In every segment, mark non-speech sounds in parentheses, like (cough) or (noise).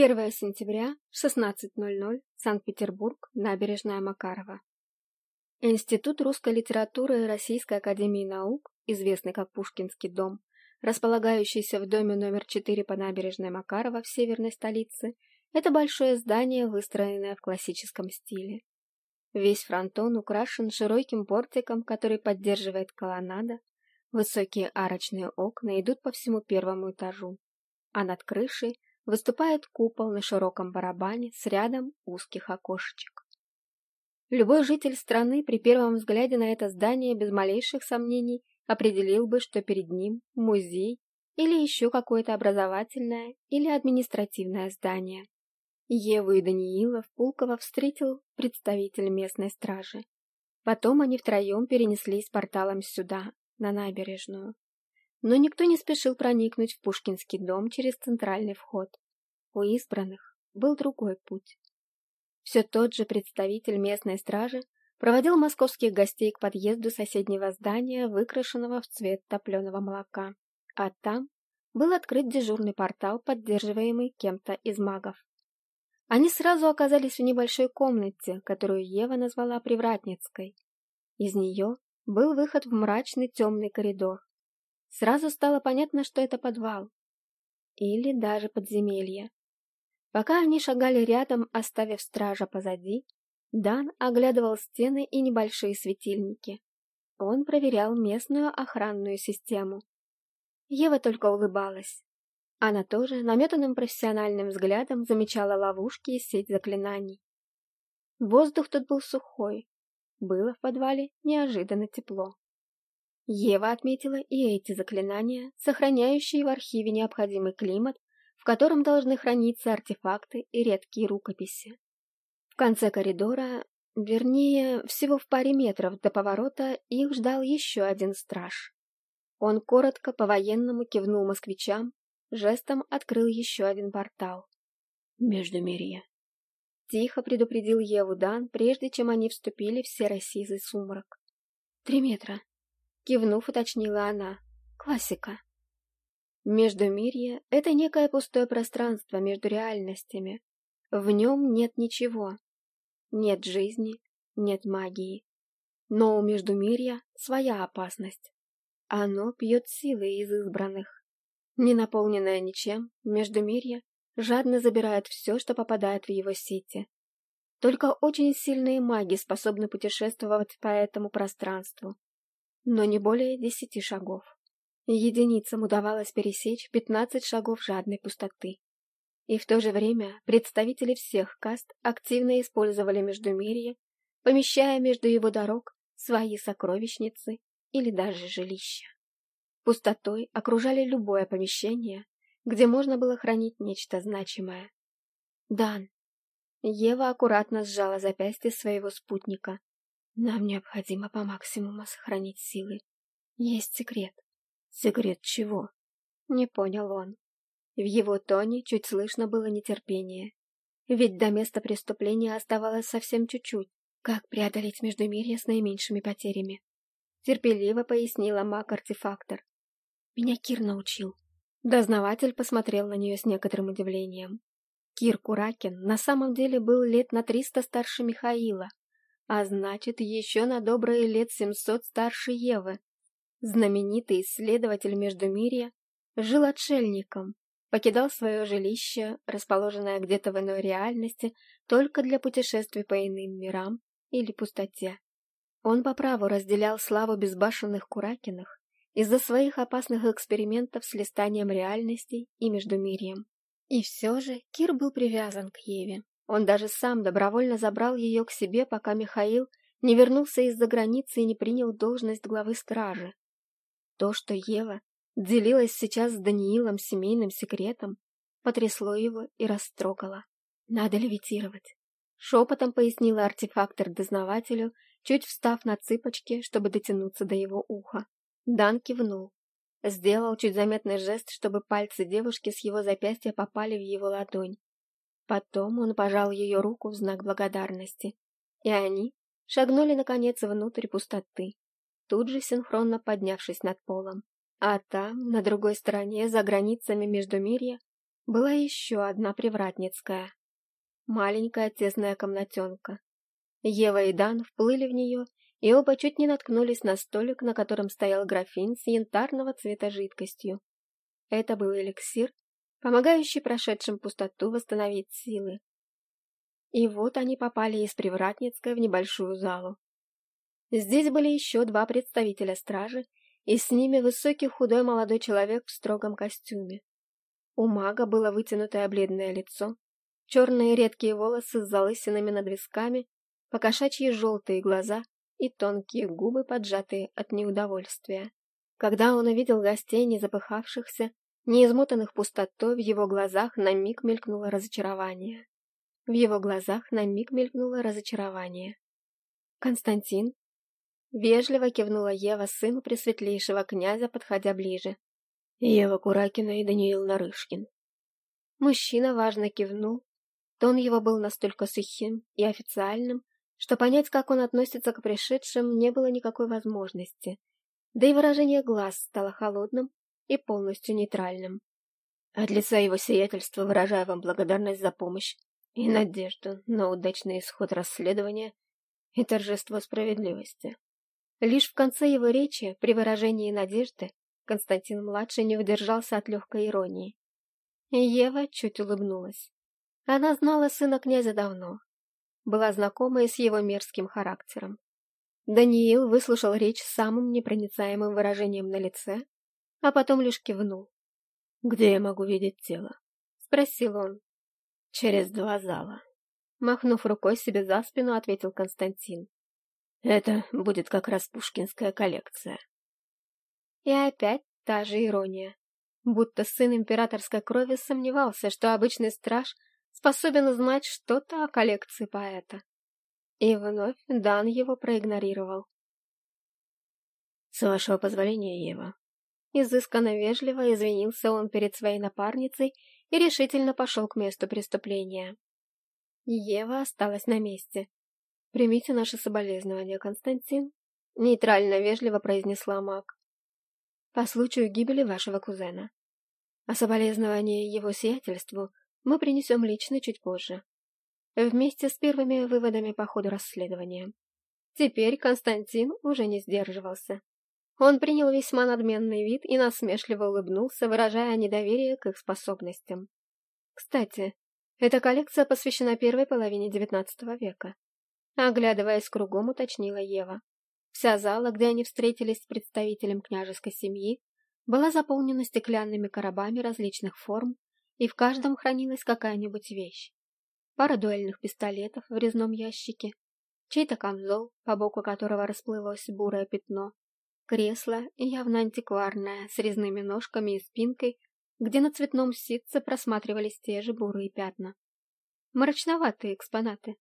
1 сентября, 16.00, Санкт-Петербург, набережная Макарова. Институт русской литературы Российской академии наук, известный как Пушкинский дом, располагающийся в доме номер 4 по набережной Макарова в северной столице, это большое здание, выстроенное в классическом стиле. Весь фронтон украшен широким портиком, который поддерживает колоннада, высокие арочные окна идут по всему первому этажу, а над крышей выступает купол на широком барабане с рядом узких окошечек. Любой житель страны при первом взгляде на это здание без малейших сомнений определил бы, что перед ним музей или еще какое-то образовательное или административное здание. Еву и Даниила в Пулково встретил представитель местной стражи. Потом они втроем перенеслись порталом сюда, на набережную. Но никто не спешил проникнуть в Пушкинский дом через центральный вход. У избранных был другой путь. Все тот же представитель местной стражи проводил московских гостей к подъезду соседнего здания, выкрашенного в цвет топленого молока. А там был открыт дежурный портал, поддерживаемый кем-то из магов. Они сразу оказались в небольшой комнате, которую Ева назвала Привратницкой. Из нее был выход в мрачный темный коридор. Сразу стало понятно, что это подвал. Или даже подземелье. Пока они шагали рядом, оставив стража позади, Дан оглядывал стены и небольшие светильники. Он проверял местную охранную систему. Ева только улыбалась. Она тоже наметанным профессиональным взглядом замечала ловушки и сеть заклинаний. Воздух тут был сухой. Было в подвале неожиданно тепло. Ева отметила и эти заклинания, сохраняющие в архиве необходимый климат, в котором должны храниться артефакты и редкие рукописи. В конце коридора, вернее, всего в паре метров до поворота, их ждал еще один страж. Он коротко по-военному кивнул москвичам, жестом открыл еще один портал. Междумирье. Тихо предупредил Еву Дан, прежде чем они вступили в серо-сизый сумрак. Три метра. Кивнув, уточнила она. Классика. Междумирье — это некое пустое пространство между реальностями. В нем нет ничего. Нет жизни, нет магии. Но у Междумирья своя опасность. Оно пьет силы из избранных. Не наполненное ничем, Междумирье жадно забирает все, что попадает в его сети. Только очень сильные маги способны путешествовать по этому пространству но не более десяти шагов. Единицам удавалось пересечь пятнадцать шагов жадной пустоты. И в то же время представители всех каст активно использовали Междумирье, помещая между его дорог свои сокровищницы или даже жилища. Пустотой окружали любое помещение, где можно было хранить нечто значимое. «Дан!» Ева аккуратно сжала запястье своего спутника, нам необходимо по максимуму сохранить силы. Есть секрет. Секрет чего? Не понял он. В его тоне чуть слышно было нетерпение. Ведь до места преступления оставалось совсем чуть-чуть. Как преодолеть Междумирье с наименьшими потерями? Терпеливо пояснила маг-артефактор. Меня Кир научил. Дознаватель посмотрел на нее с некоторым удивлением. Кир Куракин на самом деле был лет на триста старше Михаила, а значит, еще на добрые лет семьсот старше Евы. Знаменитый исследователь Междумирья жил отшельником, покидал свое жилище, расположенное где-то в иной реальности, только для путешествий по иным мирам или пустоте. Он по праву разделял славу безбашенных Куракиных из-за своих опасных экспериментов с листанием реальностей и Междумирьем. И все же Кир был привязан к Еве, он даже сам добровольно забрал ее к себе, пока Михаил не вернулся из-за границы и не принял должность главы стражи. То, что Ева делилась сейчас с Даниилом семейным секретом, потрясло его и растрогало. Надо левитировать. Шепотом пояснила артефактор дознавателю, чуть встав на цыпочки, чтобы дотянуться до его уха. Дан кивнул. Сделал чуть заметный жест, чтобы пальцы девушки с его запястья попали в его ладонь. Потом он пожал ее руку в знак благодарности, и они шагнули, наконец, внутрь пустоты, тут же синхронно поднявшись над полом. А там, на другой стороне, за границами Междумирья, Была еще одна привратницкая. Маленькая тесная комнатенка. Ева и Дан вплыли в нее, и оба чуть не наткнулись на столик, на котором стоял графин с янтарного цвета жидкостью. Это был эликсир, помогающий прошедшим пустоту восстановить силы. И вот они попали из Привратницкой в небольшую залу. Здесь были еще два представителя стражи, и с ними высокий худой молодой человек в строгом костюме. У мага было вытянутое бледное лицо, черные редкие волосы с залысинами над висками, покошачьи желтые глаза и тонкие губы, поджатые от неудовольствия. Когда он увидел гостей, не запыхавшихся, не измотанных пустотой, в его глазах на миг мелькнуло разочарование. В его глазах на миг мелькнуло разочарование. «Константин?» Вежливо кивнула Ева сыну пресветлейшего князя, подходя ближе. Ева Куракина и Даниил Нарышкин. Мужчина важно кивнул. Тон его был настолько сухим и официальным, что понять, как он относится к пришедшим, не было никакой возможности. Да и выражение глаз стало холодным и полностью нейтральным. От лица его сиятельства выражаю вам благодарность за помощь и надежду на удачный исход расследования и торжество справедливости. Лишь в конце его речи, при выражении надежды, Константин-младший не удержался от легкой иронии. Ева чуть улыбнулась. Она знала сына князя давно, была знакома и с его мерзким характером. Даниил выслушал речь с самым непроницаемым выражением на лице, а потом лишь кивнул. «Где я могу видеть тело?» — спросил он. «Через два зала». Махнув рукой себе за спину, ответил Константин. «Это будет как раз пушкинская коллекция». И опять та же ирония. Будто сын императорской крови сомневался, что обычный страж способен узнать что-то о коллекции поэта. И вновь Дан его проигнорировал. «С вашего позволения, Ева». Изысканно вежливо извинился он перед своей напарницей и решительно пошел к месту преступления. Ева осталась на месте. «Примите наши соболезнования, Константин», — нейтрально-вежливо произнесла маг. «По случаю гибели вашего кузена. А соболезнования его сиятельству мы принесем лично чуть позже. Вместе с первыми выводами по ходу расследования. Теперь Константин уже не сдерживался. Он принял весьма надменный вид и насмешливо улыбнулся, выражая недоверие к их способностям. Кстати, эта коллекция посвящена первой половине XIX века. Оглядываясь кругом, уточнила Ева. Вся зала, где они встретились с представителем княжеской семьи, была заполнена стеклянными коробами различных форм и в каждом хранилась какая-нибудь вещь. Пара дуэльных пистолетов в резном ящике, чей-то камзол, по боку которого расплылось бурое пятно, кресло, явно антикварное, с резными ножками и спинкой, где на цветном ситце просматривались те же бурые пятна. Мрачноватые экспонаты.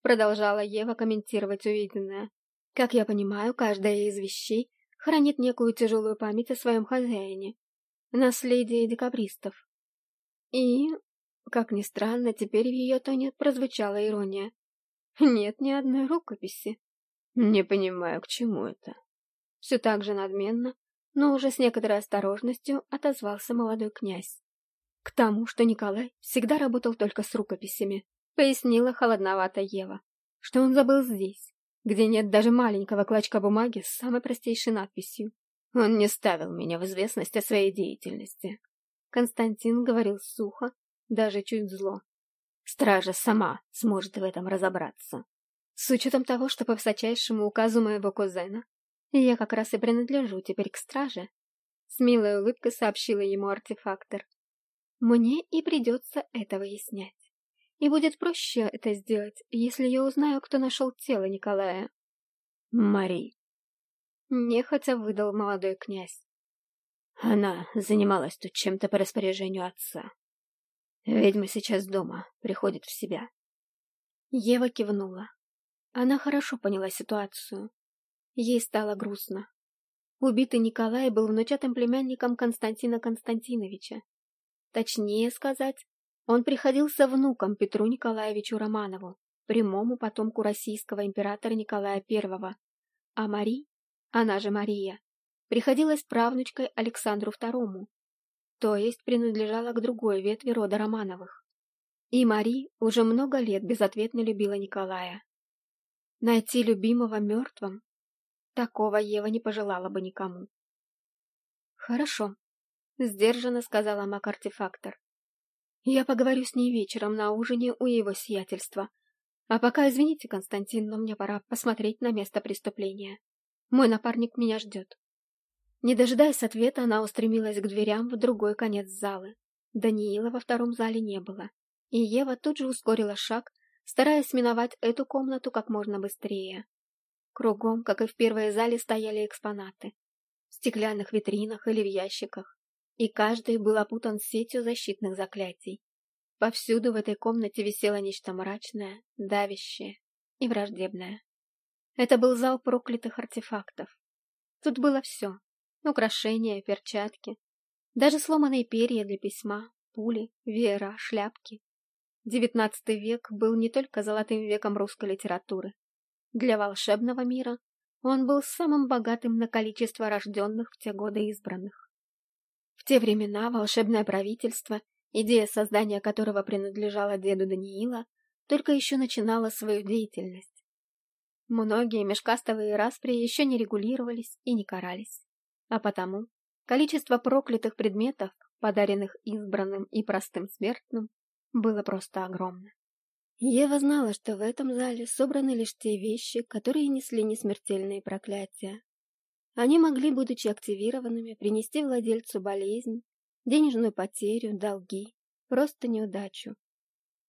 Продолжала Ева комментировать увиденное. Как я понимаю, каждая из вещей хранит некую тяжелую память о своем хозяине. Наследие декабристов. И, как ни странно, теперь в ее тоне прозвучала ирония. Нет ни одной рукописи. Не понимаю, к чему это. Все так же надменно, но уже с некоторой осторожностью отозвался молодой князь. К тому, что Николай всегда работал только с рукописями, пояснила холодновато Ева, что он забыл здесь, где нет даже маленького клочка бумаги с самой простейшей надписью. Он не ставил меня в известность о своей деятельности. Константин говорил сухо, даже чуть зло. Стража сама сможет в этом разобраться. С учетом того, что по высочайшему указу моего кузена я как раз и принадлежу теперь к страже, с милой улыбкой сообщила ему артефактор. Мне и придется это выяснять. И будет проще это сделать, если я узнаю, кто нашел тело Николая. Мари. Нехотя выдал молодой князь. Она занималась тут чем-то по распоряжению отца. Ведьма сейчас дома, приходит в себя. Ева кивнула. Она хорошо поняла ситуацию. Ей стало грустно. Убитый Николай был внучатым племянником Константина Константиновича. Точнее сказать, он приходился внуком Петру Николаевичу Романову, прямому потомку российского императора Николая I, а Мари, она же Мария, приходилась правнучкой Александру II. то есть принадлежала к другой ветви рода Романовых. И Мари уже много лет безответно любила Николая. Найти любимого мертвым? Такого Ева не пожелала бы никому. «Хорошо», — сдержанно сказала маг-артефактор. «Я поговорю с ней вечером на ужине у его сиятельства. А пока, извините, Константин, но мне пора посмотреть на место преступления. Мой напарник меня ждет». Не дожидаясь ответа, она устремилась к дверям в другой конец залы. Даниила во втором зале не было, и Ева тут же ускорила шаг, стараясь миновать эту комнату как можно быстрее. Кругом, как и в первой зале, стояли экспонаты. В стеклянных витринах или в ящиках. И каждый был опутан сетью защитных заклятий. Повсюду в этой комнате висело нечто мрачное, давящее и враждебное. Это был зал проклятых артефактов. Тут было все. Украшения, перчатки, даже сломанные перья для письма, пули, веера, шляпки. Девятнадцатый век был не только золотым веком русской литературы. Для волшебного мира он был самым богатым на количество рожденных в те годы избранных. В те времена волшебное правительство, идея создания которого принадлежала деду Даниила, только еще начинала свою деятельность. Многие межкастовые распри еще не регулировались и не карались. А потому количество проклятых предметов, подаренных избранным и простым смертным, было просто огромно. Ева знала, что в этом зале собраны лишь те вещи, которые несли несмертельные проклятия. Они могли, будучи активированными, принести владельцу болезнь, денежную потерю, долги, просто неудачу.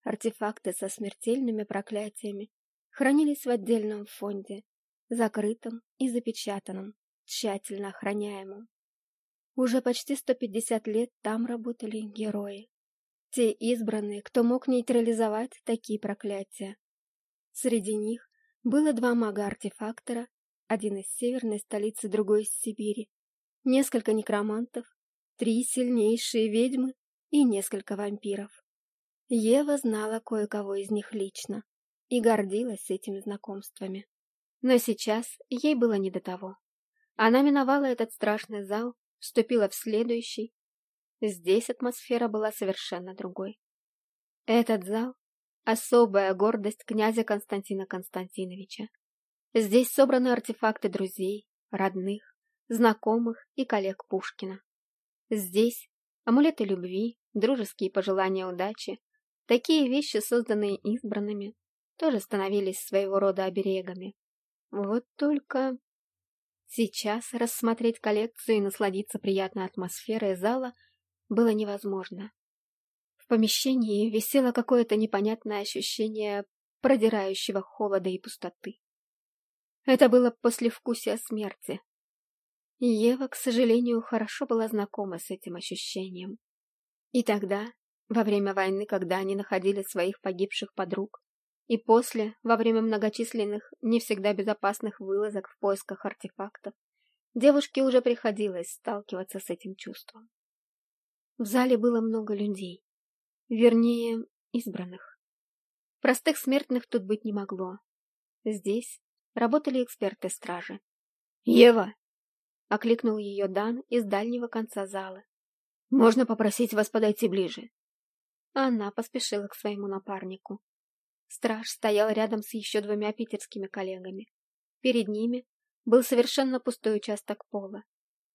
Артефакты со смертельными проклятиями хранились в отдельном фонде, закрытом и запечатанном, тщательно охраняемом. Уже почти 150 лет там работали герои. Те избранные, кто мог нейтрализовать такие проклятия. Среди них было два мага-артефактора, один из северной столицы, другой из Сибири, несколько некромантов, три сильнейшие ведьмы и несколько вампиров. Ева знала кое-кого из них лично и гордилась этими знакомствами. Но сейчас ей было не до того. Она миновала этот страшный зал, вступила в следующий, Здесь атмосфера была совершенно другой. Этот зал — особая гордость князя Константина Константиновича. Здесь собраны артефакты друзей, родных, знакомых и коллег Пушкина. Здесь амулеты любви, дружеские пожелания удачи, такие вещи, созданные избранными, тоже становились своего рода оберегами. Вот только сейчас рассмотреть коллекцию и насладиться приятной атмосферой зала — было невозможно. В помещении висело какое-то непонятное ощущение продирающего холода и пустоты. Это было послевкусие смерти. Ева, к сожалению, хорошо была знакома с этим ощущением. И тогда, во время войны, когда они находили своих погибших подруг, и после, во время многочисленных, не всегда безопасных вылазок в поисках артефактов, девушке уже приходилось сталкиваться с этим чувством. В зале было много людей. Вернее, избранных. Простых смертных тут быть не могло. Здесь работали эксперты стражи. «Ева!» — окликнул ее Дан из дальнего конца зала. «Можно попросить вас подойти ближе?» Она поспешила к своему напарнику. Страж стоял рядом с еще двумя питерскими коллегами. Перед ними был совершенно пустой участок пола.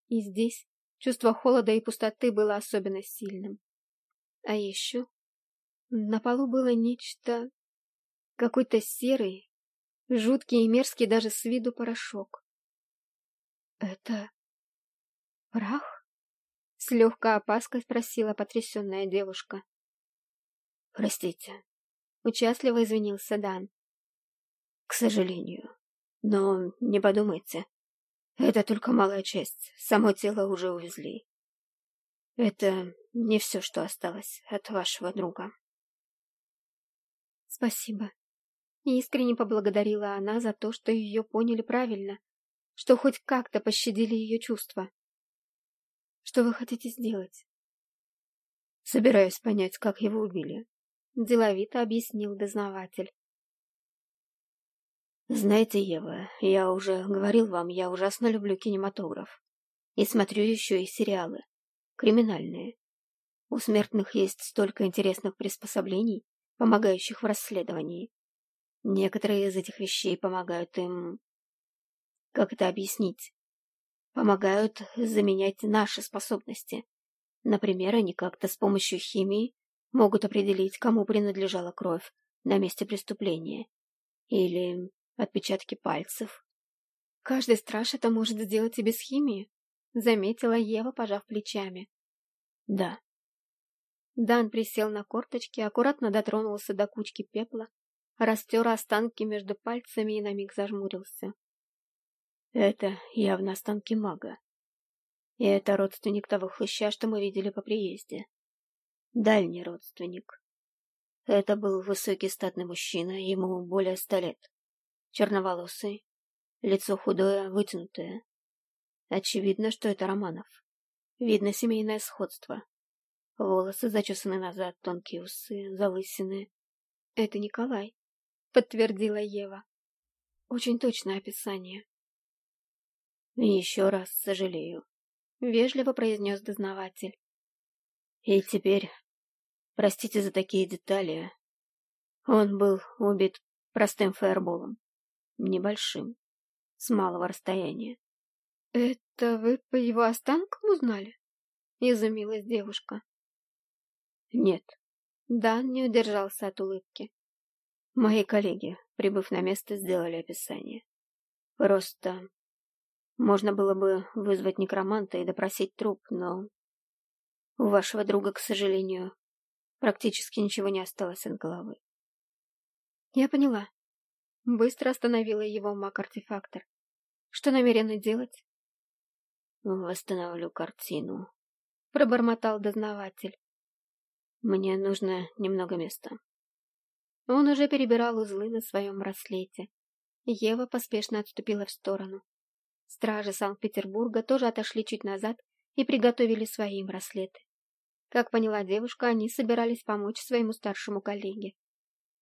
И здесь Чувство холода и пустоты было особенно сильным. А еще на полу было нечто... Какой-то серый, жуткий и мерзкий даже с виду порошок. «Это прах?» — с легкой опаской спросила потрясенная девушка. «Простите», — участливо извинился Дан. «К сожалению. Но не подумайте, это только малая часть. Само тело уже увезли. Это не все, что осталось от вашего друга. Спасибо. Искренне поблагодарила она за то, что ее поняли правильно, что хоть как-то пощадили ее чувства. Что вы хотите сделать? Собираюсь понять, как его убили. Деловито объяснил дознаватель. Знаете, Ева, я уже говорил вам, я ужасно люблю кинематограф. И смотрю еще и сериалы. Криминальные. У смертных есть столько интересных приспособлений, помогающих в расследовании. Некоторые из этих вещей помогают им... Как это объяснить? Помогают заменять наши способности. Например, они как-то с помощью химии могут определить, кому принадлежала кровь на месте преступления. Или отпечатки пальцев. Каждый страж это может сделать и без химии, заметила Ева, пожав плечами. Да. Дан присел на корточки, аккуратно дотронулся до кучки пепла, растер останки между пальцами и на миг зажмурился. Это явно останки мага. И это родственник того хлыща, что мы видели по приезде. Дальний родственник. Это был высокий статный мужчина, ему более ста лет. Черноволосый, лицо худое, вытянутое. Очевидно, что это Романов. Видно семейное сходство. Волосы зачесаны назад, тонкие усы, залысины. Это Николай, подтвердила Ева. Очень точное описание. еще раз сожалею, вежливо произнес дознаватель. И теперь Простите за такие детали. Он был убит простым фаерболом. Небольшим. С малого расстояния. «Это вы по его останкам узнали?» Изумилась девушка. «Нет». Дан не удержался от улыбки. Мои коллеги, прибыв на место, сделали описание. Просто можно было бы вызвать некроманта и допросить труп, но у вашего друга, к сожалению, Практически ничего не осталось от головы. Я поняла. Быстро остановила его маг-артефактор. Что намерены делать? Восстановлю картину. Пробормотал дознаватель. Мне нужно немного места. Он уже перебирал узлы на своем браслете. Ева поспешно отступила в сторону. Стражи Санкт-Петербурга тоже отошли чуть назад и приготовили свои браслеты. Как поняла девушка, они собирались помочь своему старшему коллеге.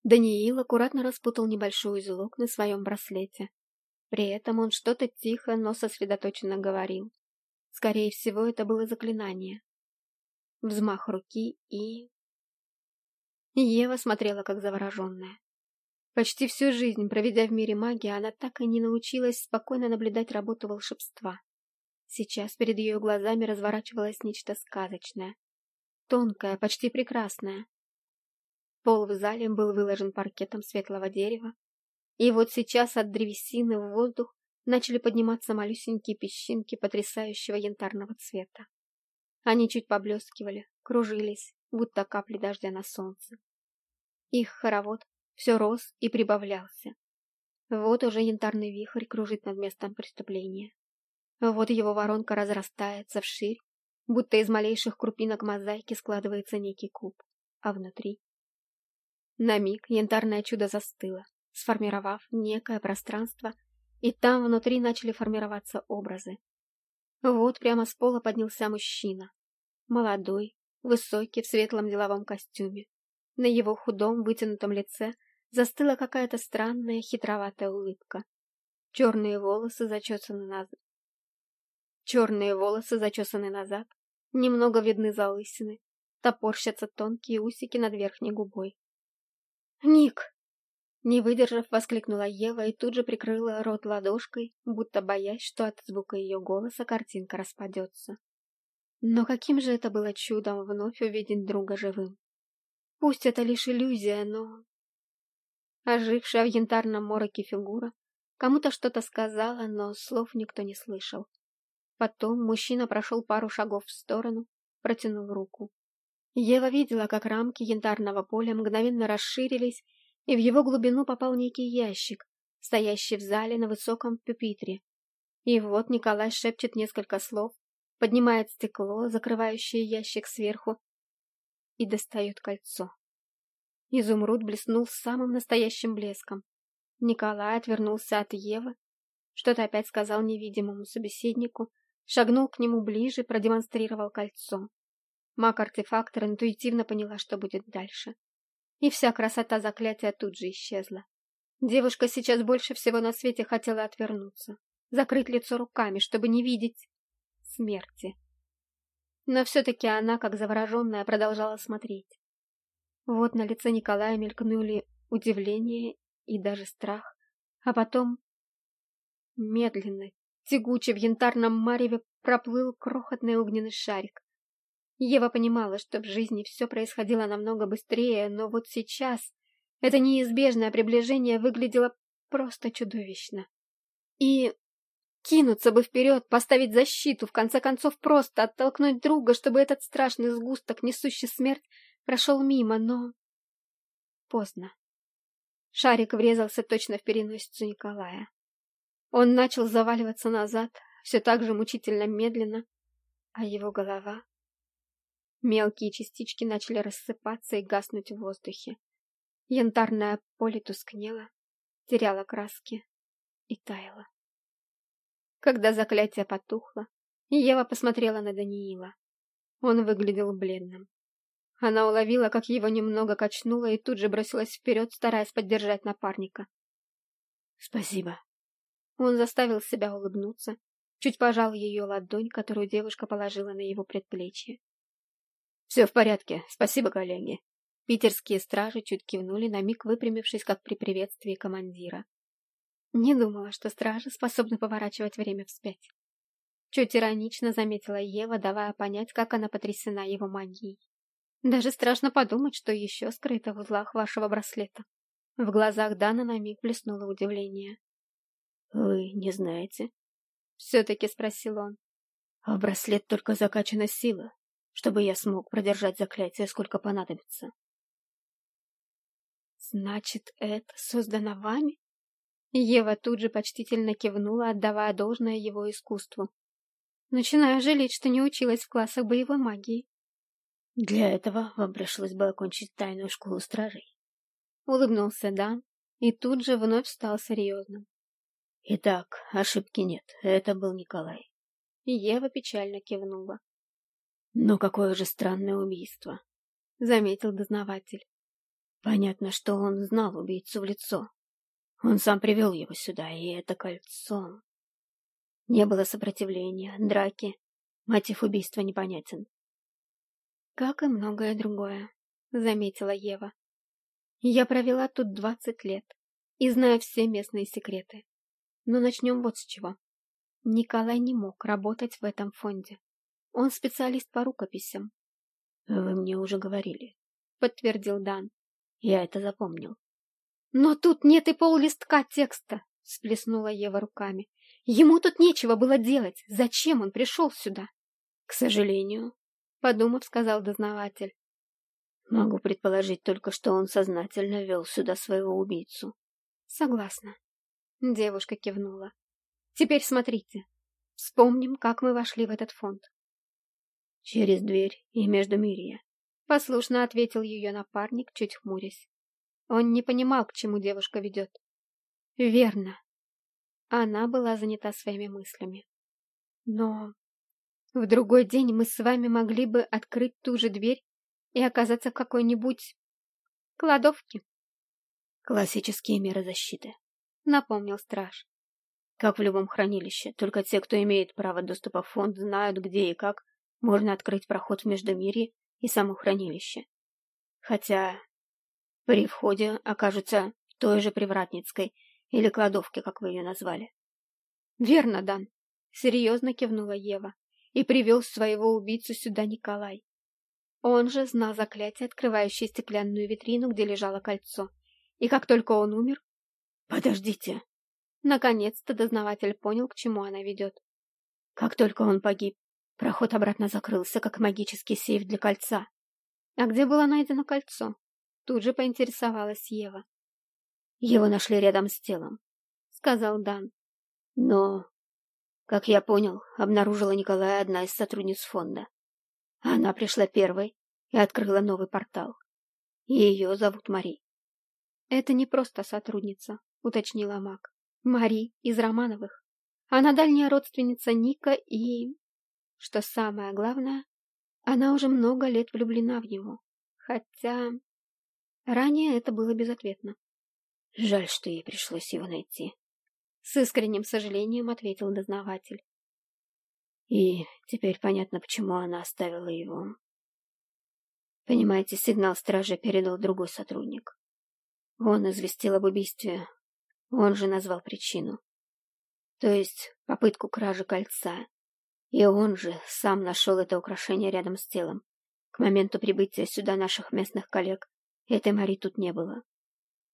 Даниил аккуратно распутал небольшой узелок на своем браслете. При этом он что-то тихо, но сосредоточенно говорил. Скорее всего, это было заклинание. Взмах руки и... Ева смотрела как завороженная. Почти всю жизнь, проведя в мире магии, она так и не научилась спокойно наблюдать работу волшебства. Сейчас перед ее глазами разворачивалось нечто сказочное тонкая, почти прекрасная. Пол в зале был выложен паркетом светлого дерева, и вот сейчас от древесины в воздух начали подниматься малюсенькие песчинки потрясающего янтарного цвета. Они чуть поблескивали, кружились, будто капли дождя на солнце. Их хоровод все рос и прибавлялся. Вот уже янтарный вихрь кружит над местом преступления. Вот его воронка разрастается вширь, будто из малейших крупинок мозаики складывается некий куб, а внутри... На миг янтарное чудо застыло, сформировав некое пространство, и там внутри начали формироваться образы. Вот прямо с пола поднялся мужчина. Молодой, высокий, в светлом деловом костюме. На его худом, вытянутом лице застыла какая-то странная, хитроватая улыбка. Черные волосы зачесаны назад. Черные волосы зачесаны назад, Немного видны залысины. Топорщатся тонкие усики над верхней губой. «Ник!» Не выдержав, воскликнула Ева и тут же прикрыла рот ладошкой, будто боясь, что от звука ее голоса картинка распадется. Но каким же это было чудом вновь увидеть друга живым. Пусть это лишь иллюзия, но... Ожившая в янтарном мороке фигура кому-то что-то сказала, но слов никто не слышал. Потом мужчина прошел пару шагов в сторону, протянул руку. Ева видела, как рамки янтарного поля мгновенно расширились, и в его глубину попал некий ящик, стоящий в зале на высоком пюпитре. И вот Николай шепчет несколько слов, поднимает стекло, закрывающее ящик сверху, и достает кольцо. Изумруд блеснул самым настоящим блеском. Николай отвернулся от Евы, что-то опять сказал невидимому собеседнику, Шагнул к нему ближе, продемонстрировал кольцо. Маг-артефактор интуитивно поняла, что будет дальше. И вся красота заклятия тут же исчезла. Девушка сейчас больше всего на свете хотела отвернуться, закрыть лицо руками, чтобы не видеть смерти. Но все-таки она, как завороженная, продолжала смотреть. Вот на лице Николая мелькнули удивление и даже страх, а потом медленно, тягуче в янтарном мареве проплыл крохотный огненный шарик. Ева понимала, что в жизни все происходило намного быстрее, но вот сейчас это неизбежное приближение выглядело просто чудовищно. И кинуться бы вперед, поставить защиту, в конце концов просто оттолкнуть друга, чтобы этот страшный сгусток, несущий смерть, прошел мимо, но... Поздно. Шарик врезался точно в переносицу Николая. Он начал заваливаться назад, все так же мучительно медленно, а его голова... Мелкие частички начали рассыпаться и гаснуть в воздухе. Янтарное поле тускнело, теряло краски и таяло. Когда заклятие потухло, Ева посмотрела на Даниила. Он выглядел бледным. Она уловила, как его немного качнуло, и тут же бросилась вперед, стараясь поддержать напарника. «Спасибо». Он заставил себя улыбнуться, чуть пожал ее ладонь, которую девушка положила на его предплечье. «Все в порядке, спасибо, коллеги». Питерские стражи чуть кивнули, на миг выпрямившись, как при приветствии командира. Не думала, что стражи способны поворачивать время вспять. Чуть иронично заметила Ева, давая понять, как она потрясена его магией. Даже страшно подумать, что еще скрыто в узлах вашего браслета. В глазах Дана на миг блеснуло удивление. «Вы не знаете?» Все-таки спросил он. «А браслет только закачана сила, чтобы я смог продержать заклятие, сколько понадобится». «Значит, это создано вами?» Ева тут же почтительно кивнула, отдавая должное его искусству. Начинаю жалеть, что не училась в классах боевой магии. Для этого вам пришлось бы окончить тайную школу стражей. Улыбнулся Дан и тут же вновь стал серьезным. Итак, ошибки нет, это был Николай. Ева печально кивнула. Но какое же странное убийство, заметил дознаватель. Понятно, что он знал убийцу в лицо. Он сам привел его сюда, и это кольцо. Не было сопротивления, драки. Мотив убийства непонятен. Как и многое другое, заметила Ева. Я провела тут двадцать лет и знаю все местные секреты. Но начнем вот с чего. Николай не мог работать в этом фонде. Он специалист по рукописям. Вы мне уже говорили, подтвердил Дан. Я это запомнил. Но тут нет и поллистка текста, всплеснула Ева руками. Ему тут нечего было делать. Зачем он пришел сюда? К сожалению, подумав, сказал дознаватель. Могу предположить только, что он сознательно вел сюда своего убийцу. Согласна. Девушка кивнула. Теперь смотрите. Вспомним, как мы вошли в этот фонд. Через дверь и между мирья. Послушно ответил ее напарник, чуть хмурясь. Он не понимал, к чему девушка ведет. Верно. Она была занята своими мыслями. Но в другой день мы с вами могли бы открыть ту же дверь и оказаться в какой-нибудь кладовке. Классические меры защиты, напомнил страж. Как в любом хранилище, только те, кто имеет право доступа в фонд, знают, где и как можно открыть проход в Междумирье и само хранилище. Хотя при входе окажутся той же Привратницкой или кладовке, как вы ее назвали. Верно, Дан, серьезно кивнула Ева и привел своего убийцу сюда Николай. Он же знал заклятие, открывающее стеклянную витрину, где лежало кольцо. И как только он умер... Подождите. Наконец-то дознаватель понял, к чему она ведет. Как только он погиб, проход обратно закрылся, как магический сейф для кольца. А где было найдено кольцо? Тут же поинтересовалась Ева. Его нашли рядом с телом, сказал Дан. Но как я понял, обнаружила Николая одна из сотрудниц фонда. Она пришла первой и открыла новый портал. Ее зовут Мари. Это не просто сотрудница, уточнила Мак. Мари из Романовых. Она дальняя родственница Ника и... Что самое главное, она уже много лет влюблена в него. Хотя... Ранее это было безответно. Жаль, что ей пришлось его найти. С искренним сожалением ответил дознаватель. И теперь понятно, почему она оставила его. Понимаете, сигнал стражи передал другой сотрудник. Он известил об убийстве, он же назвал причину. То есть попытку кражи кольца. И он же сам нашел это украшение рядом с телом. К моменту прибытия сюда наших местных коллег этой Мари тут не было.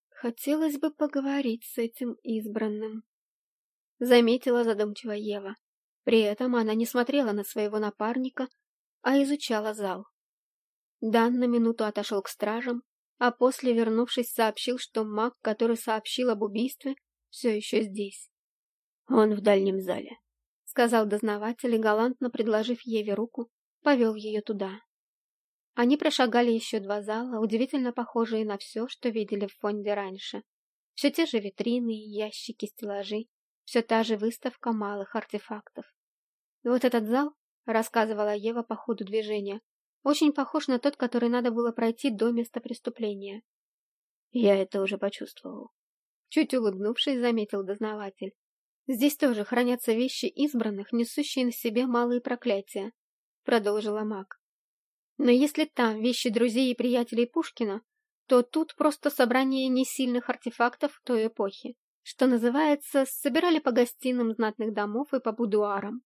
Хотелось бы поговорить с этим избранным. Заметила задумчиво Ева. При этом она не смотрела на своего напарника, а изучала зал. Дан на минуту отошел к стражам, а после, вернувшись, сообщил, что маг, который сообщил об убийстве, все еще здесь. Он в дальнем зале сказал дознаватель и, галантно предложив Еве руку, повел ее туда. Они прошагали еще два зала, удивительно похожие на все, что видели в фонде раньше. Все те же витрины, ящики, стеллажи, все та же выставка малых артефактов. И вот этот зал, рассказывала Ева по ходу движения, очень похож на тот, который надо было пройти до места преступления. Я это уже почувствовал. Чуть улыбнувшись, заметил дознаватель. Здесь тоже хранятся вещи избранных, несущие на себе малые проклятия, продолжила маг. Но если там вещи друзей и приятелей Пушкина, то тут просто собрание несильных артефактов той эпохи, что называется, собирали по гостиным знатных домов и по будуарам.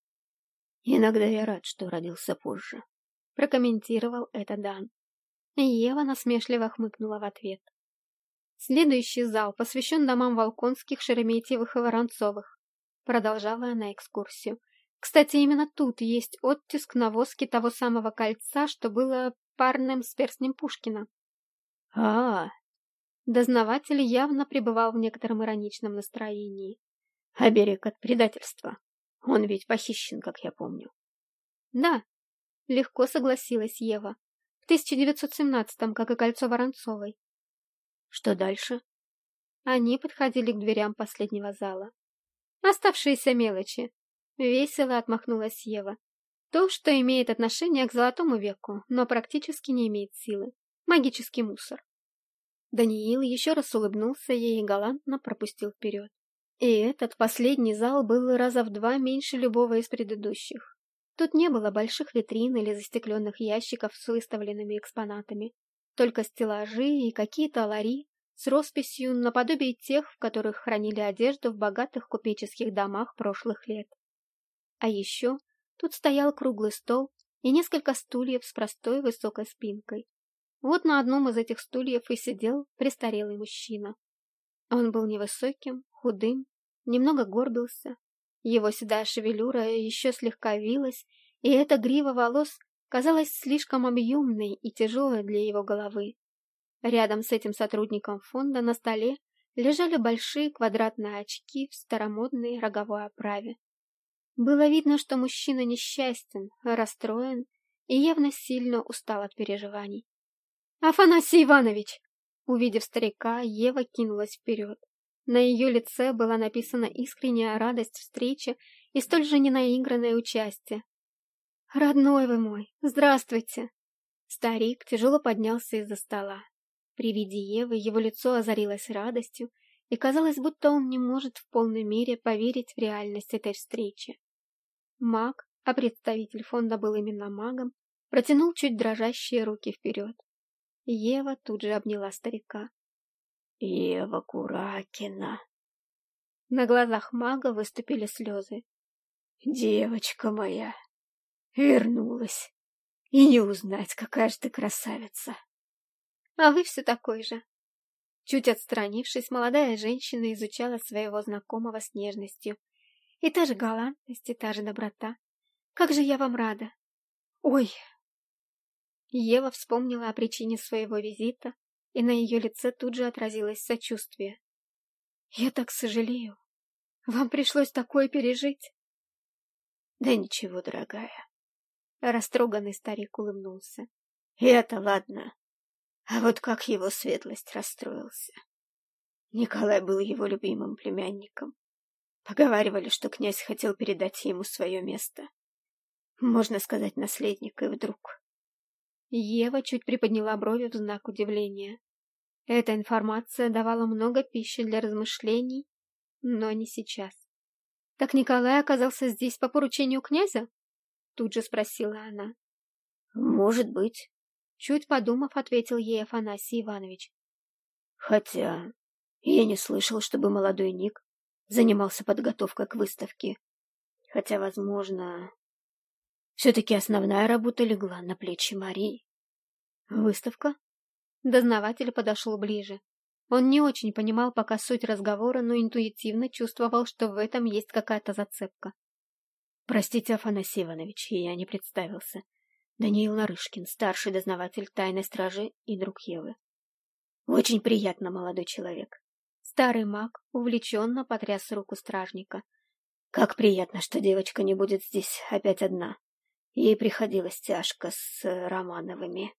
Иногда я рад, что родился позже, прокомментировал это Дан. Ева насмешливо хмыкнула в ответ. Следующий зал посвящен домам Волконских, Шереметьевых и Воронцовых. Продолжала она экскурсию. Кстати, именно тут есть оттиск на воске того самого кольца, что было парным с перстнем Пушкина. А, -а, -а. Дознаватель явно пребывал в некотором ироничном настроении. А берег от предательства. Он ведь похищен, как я помню. Да, легко согласилась Ева. В 1917-м, как и кольцо Воронцовой. Что дальше? Они подходили к дверям последнего зала. Оставшиеся мелочи. Весело отмахнулась Ева. То, что имеет отношение к золотому веку, но практически не имеет силы. Магический мусор. Даниил еще раз улыбнулся ей и галантно пропустил вперед. И этот последний зал был раза в два меньше любого из предыдущих. Тут не было больших витрин или застекленных ящиков с выставленными экспонатами, только стеллажи и какие-то лари с росписью наподобие тех, в которых хранили одежду в богатых купеческих домах прошлых лет. А еще тут стоял круглый стол и несколько стульев с простой высокой спинкой. Вот на одном из этих стульев и сидел престарелый мужчина. Он был невысоким, худым, немного горбился. Его седая шевелюра еще слегка вилась, и эта грива волос казалась слишком объемной и тяжелой для его головы. Рядом с этим сотрудником фонда на столе лежали большие квадратные очки в старомодной роговой оправе. Было видно, что мужчина несчастен, расстроен и явно сильно устал от переживаний. «Афанасий Иванович!» Увидев старика, Ева кинулась вперед. На ее лице была написана искренняя радость встречи и столь же ненаигранное участие. «Родной вы мой! Здравствуйте!» Старик тяжело поднялся из-за стола. При виде Евы его лицо озарилось радостью, и казалось, будто он не может в полной мере поверить в реальность этой встречи. Маг, а представитель фонда был именно магом, протянул чуть дрожащие руки вперед. Ева тут же обняла старика. «Ева Куракина!» На глазах мага выступили слезы. «Девочка моя! Вернулась! И не узнать, какая же ты красавица!» А вы все такой же. Чуть отстранившись, молодая женщина изучала своего знакомого с нежностью. И та же галантность, и та же доброта. Как же я вам рада. Ой! Ева вспомнила о причине своего визита, и на ее лице тут же отразилось сочувствие. Я так сожалею. Вам пришлось такое пережить. Да ничего, дорогая. Растроганный старик улыбнулся. И это ладно. А вот как его светлость расстроился. Николай был его любимым племянником. Поговаривали, что князь хотел передать ему свое место. Можно сказать, наследник, и вдруг... Ева чуть приподняла брови в знак удивления. Эта информация давала много пищи для размышлений, но не сейчас. Так Николай оказался здесь по поручению князя? Тут же спросила она. Может быть. Чуть подумав, ответил ей Афанасий Иванович. Хотя я не слышал, чтобы молодой Ник занимался подготовкой к выставке. Хотя, возможно, все-таки основная работа легла на плечи Марии. Выставка? Дознаватель подошел ближе. Он не очень понимал пока суть разговора, но интуитивно чувствовал, что в этом есть какая-то зацепка. «Простите, Афанасий Иванович, я не представился. Даниил Нарышкин, старший дознаватель тайной стражи и друг Евы. Очень приятно, молодой человек». Старый маг увлеченно потряс руку стражника. «Как приятно, что девочка не будет здесь опять одна. Ей приходилось тяжко с Романовыми».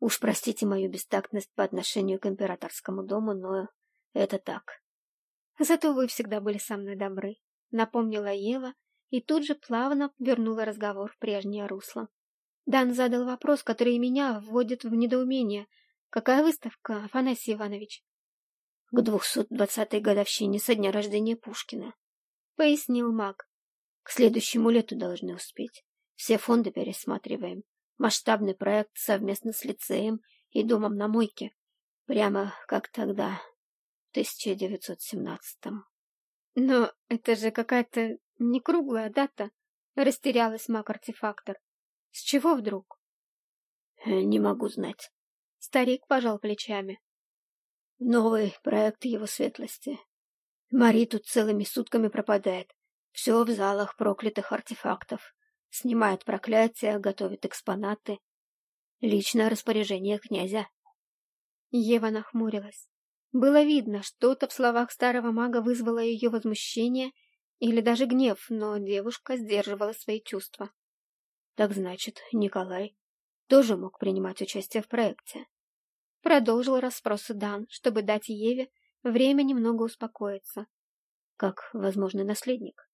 Уж простите мою бестактность по отношению к императорскому дому, но это так. Зато вы всегда были со мной добры, напомнила Ева и тут же плавно вернула разговор в прежнее русло. Дан задал вопрос, который меня вводит в недоумение. Какая выставка, Афанасий Иванович? К двухсот-двадцатой годовщине со дня рождения Пушкина, пояснил маг. К следующему лету должны успеть. Все фонды пересматриваем. Масштабный проект совместно с лицеем и домом на мойке. Прямо как тогда, в 1917-м. Но это же какая-то не круглая дата, растерялась маг-артефактор. С чего вдруг? Э, не могу знать. Старик пожал плечами. Новый проект его светлости. Мари тут целыми сутками пропадает. Все в залах проклятых артефактов. Снимает проклятия, готовит экспонаты. Личное распоряжение князя. Ева нахмурилась. Было видно, что-то в словах старого мага вызвало ее возмущение или даже гнев, но девушка сдерживала свои чувства. Так значит, Николай тоже мог принимать участие в проекте. Продолжил расспросы Дан, чтобы дать Еве время немного успокоиться. Как возможный наследник.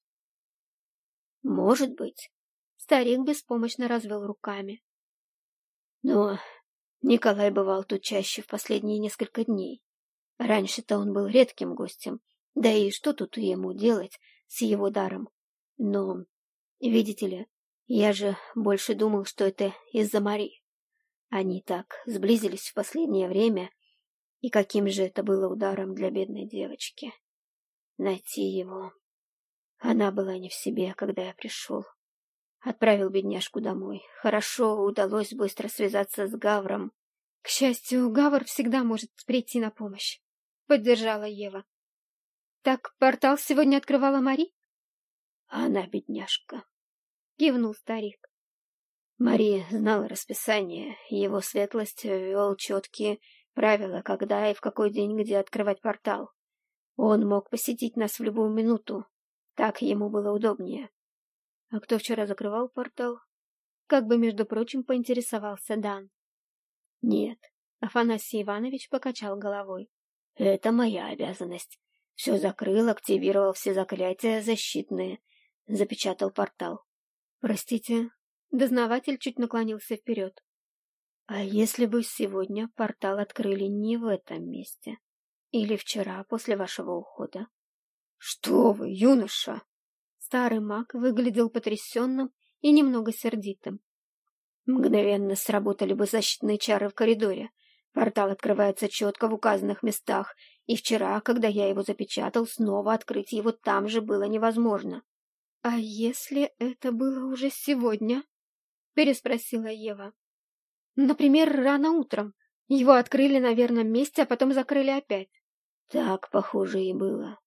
Может быть, Старик беспомощно развел руками. Но Николай бывал тут чаще в последние несколько дней. Раньше-то он был редким гостем, да и что тут ему делать с его даром? Но, видите ли, я же больше думал, что это из-за Мари. Они так сблизились в последнее время, и каким же это было ударом для бедной девочки. Найти его. Она была не в себе, когда я пришел. Отправил бедняжку домой. Хорошо удалось быстро связаться с Гавром. К счастью, Гавр всегда может прийти на помощь. Поддержала Ева. Так портал сегодня открывала Мари? Она бедняжка. Кивнул старик. Мария знала расписание. Его светлость вел четкие правила, когда и в какой день где открывать портал. Он мог посетить нас в любую минуту. Так ему было удобнее. А кто вчера закрывал портал? Как бы, между прочим, поинтересовался Дан. Нет, Афанасий Иванович покачал головой. Это моя обязанность. Все закрыл, активировал все заклятия защитные. Запечатал портал. Простите, дознаватель чуть наклонился вперед. А если бы сегодня портал открыли не в этом месте? Или вчера, после вашего ухода? Что вы, юноша! Старый маг выглядел потрясенным и немного сердитым. Мгновенно сработали бы защитные чары в коридоре. Портал открывается четко в указанных местах, и вчера, когда я его запечатал, снова открыть его там же было невозможно. — А если это было уже сегодня? — переспросила Ева. — Например, рано утром. Его открыли на верном месте, а потом закрыли опять. — Так, похоже, и было.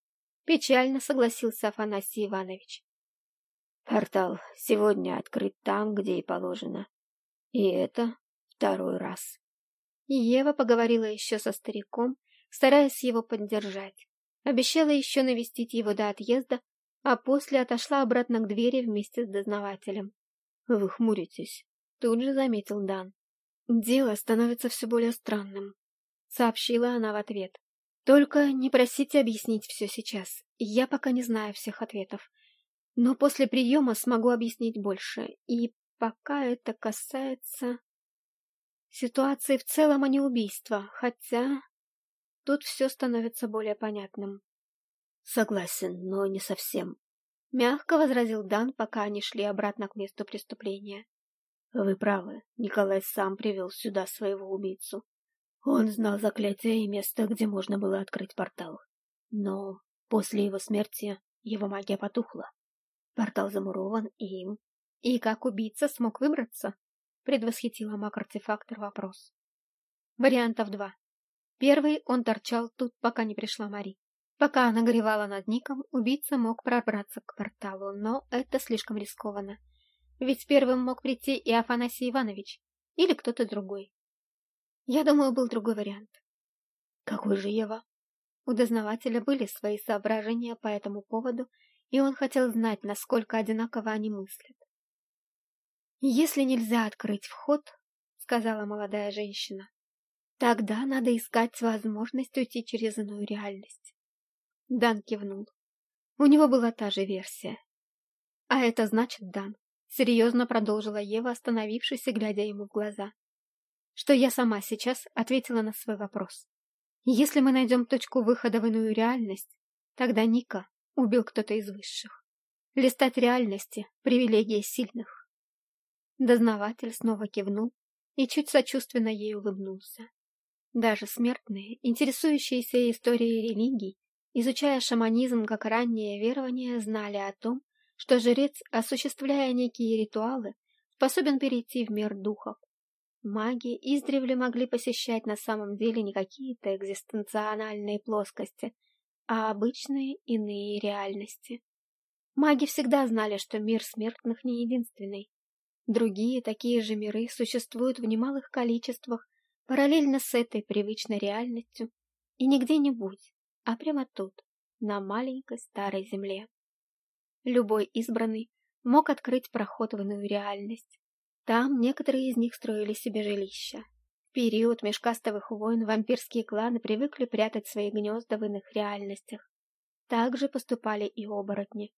Печально согласился Афанасий Иванович. Портал сегодня открыт там, где и положено. И это второй раз. Ева поговорила еще со стариком, стараясь его поддержать. Обещала еще навестить его до отъезда, а после отошла обратно к двери вместе с дознавателем. «Вы хмуритесь», — тут же заметил Дан. «Дело становится все более странным», — сообщила она в ответ. Только не просите объяснить все сейчас. Я пока не знаю всех ответов. Но после приема смогу объяснить больше. И пока это касается... Ситуации в целом, а не убийства. Хотя... Тут все становится более понятным. Согласен, но не совсем. Мягко возразил Дан, пока они шли обратно к месту преступления. Вы правы, Николай сам привел сюда своего убийцу. Он знал заклятие и место, где можно было открыть портал. Но после его смерти его магия потухла. Портал замурован им. И как убийца смог выбраться? Предвосхитила маг-артефактор вопрос. Вариантов два. Первый он торчал тут, пока не пришла Мари. Пока она горевала над Ником, убийца мог пробраться к порталу, но это слишком рискованно. Ведь первым мог прийти и Афанасий Иванович, или кто-то другой. Я думаю, был другой вариант. Какой же Ева? У дознавателя были свои соображения по этому поводу, и он хотел знать, насколько одинаково они мыслят. «Если нельзя открыть вход, — сказала молодая женщина, — тогда надо искать возможность уйти через иную реальность. Дан кивнул. У него была та же версия. А это значит, Дан, серьезно продолжила Ева, остановившись и глядя ему в глаза, что я сама сейчас ответила на свой вопрос. Если мы найдем точку выхода в иную реальность, тогда Ника убил кто-то из высших. Листать реальности — привилегия сильных. Дознаватель снова кивнул и чуть сочувственно ей улыбнулся. Даже смертные, интересующиеся историей религий, изучая шаманизм как раннее верование, знали о том, что жрец, осуществляя некие ритуалы, способен перейти в мир духов. Маги издревле могли посещать на самом деле не какие-то экзистенциональные плоскости, а обычные иные реальности. Маги всегда знали, что мир смертных не единственный. Другие такие же миры существуют в немалых количествах, параллельно с этой привычной реальностью, и не где-нибудь, а прямо тут, на маленькой старой земле. Любой избранный мог открыть проход в иную реальность. Там некоторые из них строили себе жилища. В период межкастовых войн вампирские кланы привыкли прятать свои гнезда в иных реальностях. Так же поступали и оборотни.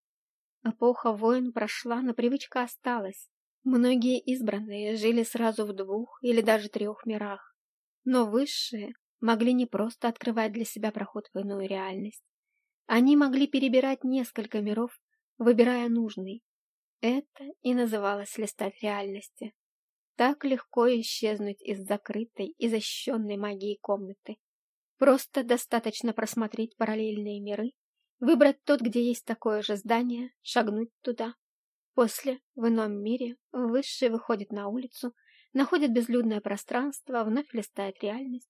Эпоха войн прошла, но привычка осталась. Многие избранные жили сразу в двух или даже трех мирах. Но высшие могли не просто открывать для себя проход в иную реальность. Они могли перебирать несколько миров, выбирая нужный. Это и называлось листать реальности. Так легко исчезнуть из закрытой и защищенной магией комнаты. Просто достаточно просмотреть параллельные миры, выбрать тот, где есть такое же здание, шагнуть туда. После, в ином мире, высший выходит на улицу, находит безлюдное пространство, вновь листает реальность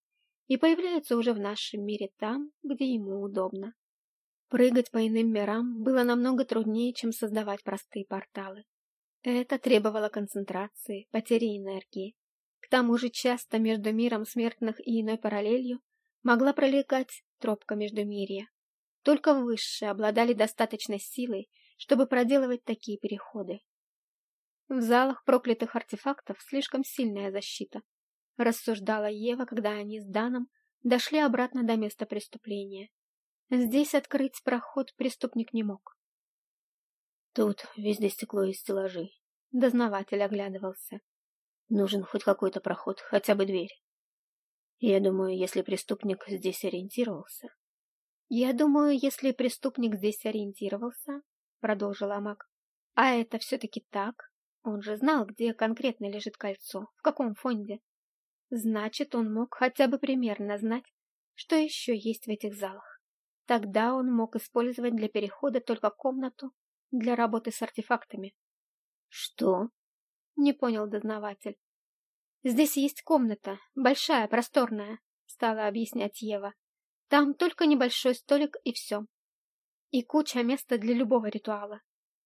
и появляется уже в нашем мире там, где ему удобно. Прыгать по иным мирам было намного труднее, чем создавать простые порталы. Это требовало концентрации, потери энергии. К тому же часто между миром смертных и иной параллелью могла пролегать тропка междумирья. Только высшие обладали достаточной силой, чтобы проделывать такие переходы. В залах проклятых артефактов слишком сильная защита, рассуждала Ева, когда они с Даном дошли обратно до места преступления. Здесь открыть проход преступник не мог. Тут везде стекло и стеллажи. Дознаватель оглядывался. Нужен хоть какой-то проход, хотя бы дверь. Я думаю, если преступник здесь ориентировался... Я думаю, если преступник здесь ориентировался, продолжила Мак, а это все-таки так, он же знал, где конкретно лежит кольцо, в каком фонде. Значит, он мог хотя бы примерно знать, что еще есть в этих залах. Тогда он мог использовать для перехода только комнату для работы с артефактами. Что? Не понял дознаватель. Здесь есть комната, большая, просторная, стала объяснять Ева. Там только небольшой столик и все. И куча места для любого ритуала.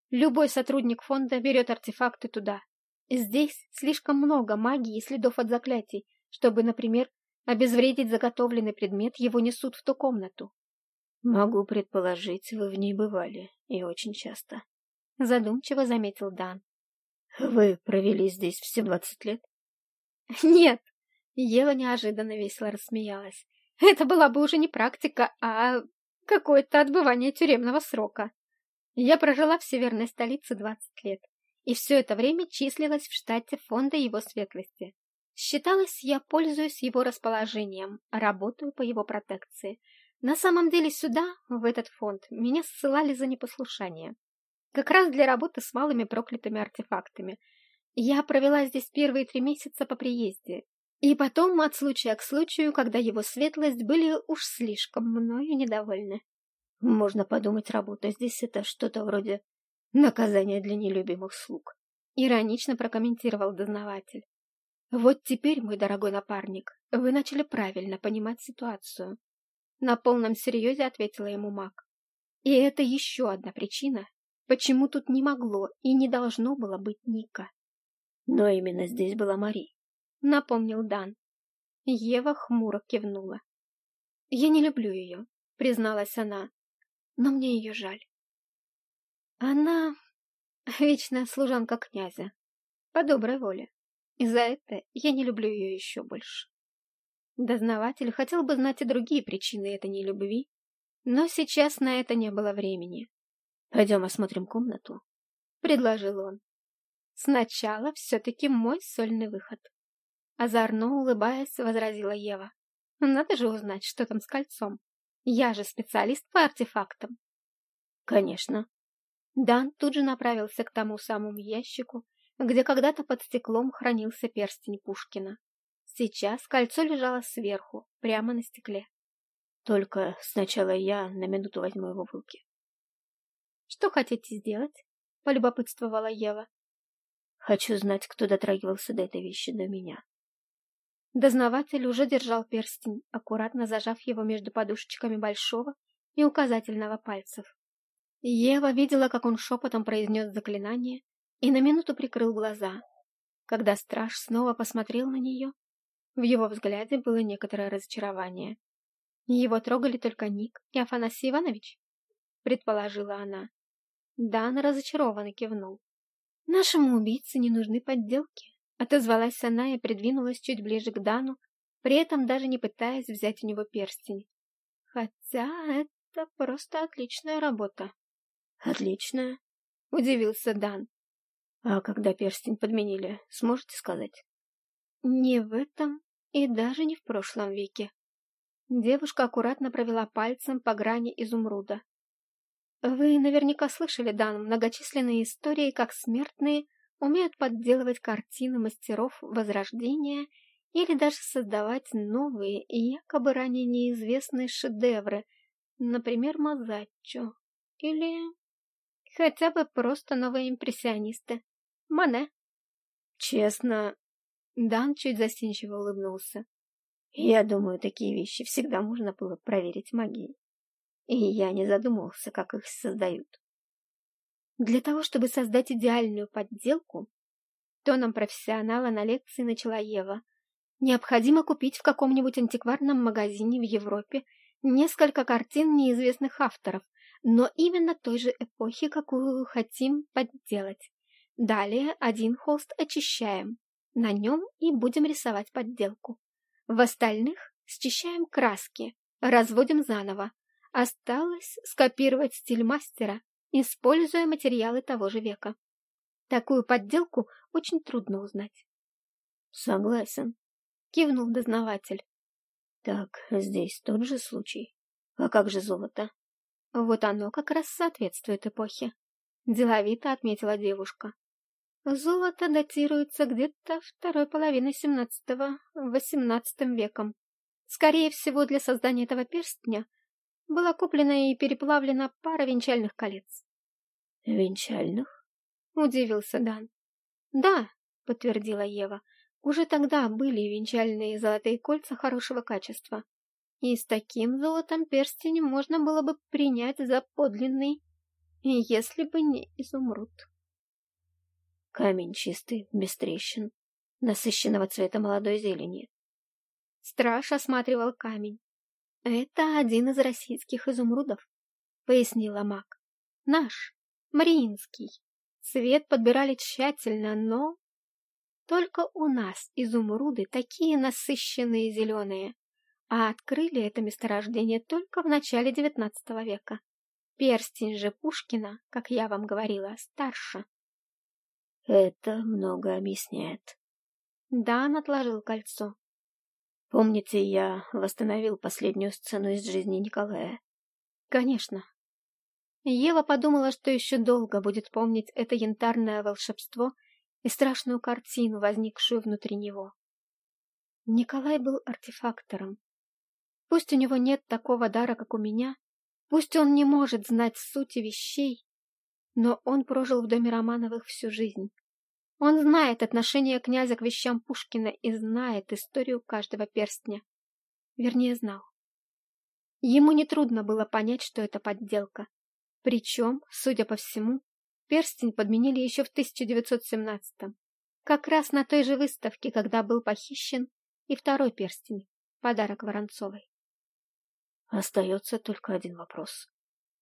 Любой сотрудник фонда берет артефакты туда. Здесь слишком много магии и следов от заклятий, чтобы, например, обезвредить заготовленный предмет, его несут в ту комнату. Могу предположить, вы в ней бывали, и очень часто. Задумчиво заметил Дан. Вы провели здесь все двадцать лет? (laughs) Нет! Ева неожиданно весело рассмеялась. Это была бы уже не практика, а какое-то отбывание тюремного срока. Я прожила в северной столице двадцать лет, и все это время числилась в штате фонда его светлости. Считалось, я пользуюсь его расположением, работаю по его протекции. На самом деле сюда, в этот фонд, меня ссылали за непослушание. Как раз для работы с малыми проклятыми артефактами. Я провела здесь первые три месяца по приезде. И потом, от случая к случаю, когда его светлость были уж слишком мною недовольны. Можно подумать, работа здесь — это что-то вроде наказания для нелюбимых слуг. Иронично прокомментировал дознаватель. Вот теперь, мой дорогой напарник, вы начали правильно понимать ситуацию. На полном серьезе ответила ему маг. И это еще одна причина, почему тут не могло и не должно было быть Ника. Но именно здесь была Мари, напомнил Дан. Ева хмуро кивнула. Я не люблю ее, призналась она, но мне ее жаль. Она вечная служанка князя, по доброй воле, и за это я не люблю ее еще больше. Дознаватель хотел бы знать и другие причины этой нелюбви, но сейчас на это не было времени. «Пойдем осмотрим комнату», — предложил он. «Сначала все-таки мой сольный выход». Озорно улыбаясь, возразила Ева. «Надо же узнать, что там с кольцом. Я же специалист по артефактам». «Конечно». Дан тут же направился к тому самому ящику, где когда-то под стеклом хранился перстень Пушкина. Сейчас кольцо лежало сверху, прямо на стекле. Только сначала я на минуту возьму его в руки. «Что хотите сделать?» — полюбопытствовала Ева. «Хочу знать, кто дотрагивался до этой вещи до меня». Дознаватель уже держал перстень, аккуратно зажав его между подушечками большого и указательного пальцев. Ева видела, как он шепотом произнес заклинание и на минуту прикрыл глаза. Когда страж снова посмотрел на нее, в его взгляде было некоторое разочарование. Его трогали только Ник и Афанасий Иванович, предположила она. Дан разочарованно кивнул. Нашему убийце не нужны подделки, отозвалась она и придвинулась чуть ближе к Дану, при этом даже не пытаясь взять у него перстень. Хотя это просто отличная работа. Отличная? Удивился Дан. А когда перстень подменили, сможете сказать? Не в этом и даже не в прошлом веке. Девушка аккуратно провела пальцем по грани изумруда. Вы наверняка слышали, Дан, многочисленные истории, как смертные умеют подделывать картины мастеров Возрождения или даже создавать новые и якобы ранее неизвестные шедевры, например, Мазаччо, или хотя бы просто новые импрессионисты. Мане. Честно, Дан чуть застенчиво улыбнулся. Я думаю, такие вещи всегда можно было проверить магией. И я не задумывался, как их создают. Для того, чтобы создать идеальную подделку, тоном профессионала на лекции начала Ева, необходимо купить в каком-нибудь антикварном магазине в Европе несколько картин неизвестных авторов, но именно той же эпохи, какую хотим подделать. Далее один холст очищаем, на нем и будем рисовать подделку. В остальных счищаем краски, разводим заново. Осталось скопировать стиль мастера, используя материалы того же века. Такую подделку очень трудно узнать. Согласен, кивнул дознаватель. Так, здесь тот же случай. А как же золото? Вот оно как раз соответствует эпохе. Деловито отметила девушка. Золото датируется где-то второй половиной XVII-XVIII веком. Скорее всего, для создания этого перстня была куплена и переплавлена пара венчальных колец. «Венчальных?» — удивился Дан. «Да», — подтвердила Ева, — «уже тогда были венчальные золотые кольца хорошего качества. И с таким золотом перстень можно было бы принять за подлинный, если бы не изумруд». Камень чистый, без трещин, насыщенного цвета молодой зелени. Страж осматривал камень. «Это один из российских изумрудов», — пояснила маг. «Наш, Мариинский. Цвет подбирали тщательно, но... Только у нас изумруды такие насыщенные зеленые, а открыли это месторождение только в начале XIX века. Перстень же Пушкина, как я вам говорила, старше. Это много объясняет. Дан отложил кольцо. Помните, я восстановил последнюю сцену из жизни Николая? Конечно. Ева подумала, что еще долго будет помнить это янтарное волшебство и страшную картину, возникшую внутри него. Николай был артефактором. Пусть у него нет такого дара, как у меня, пусть он не может знать сути вещей, но он прожил в доме Романовых всю жизнь. Он знает отношение князя к вещам Пушкина и знает историю каждого перстня. Вернее, знал. Ему нетрудно было понять, что это подделка. Причем, судя по всему, перстень подменили еще в 1917-м. Как раз на той же выставке, когда был похищен и второй перстень, подарок Воронцовой. Остается только один вопрос.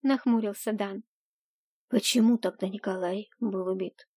Нахмурился Дан. Почему тогда Николай был убит?